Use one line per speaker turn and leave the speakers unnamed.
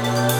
Bye.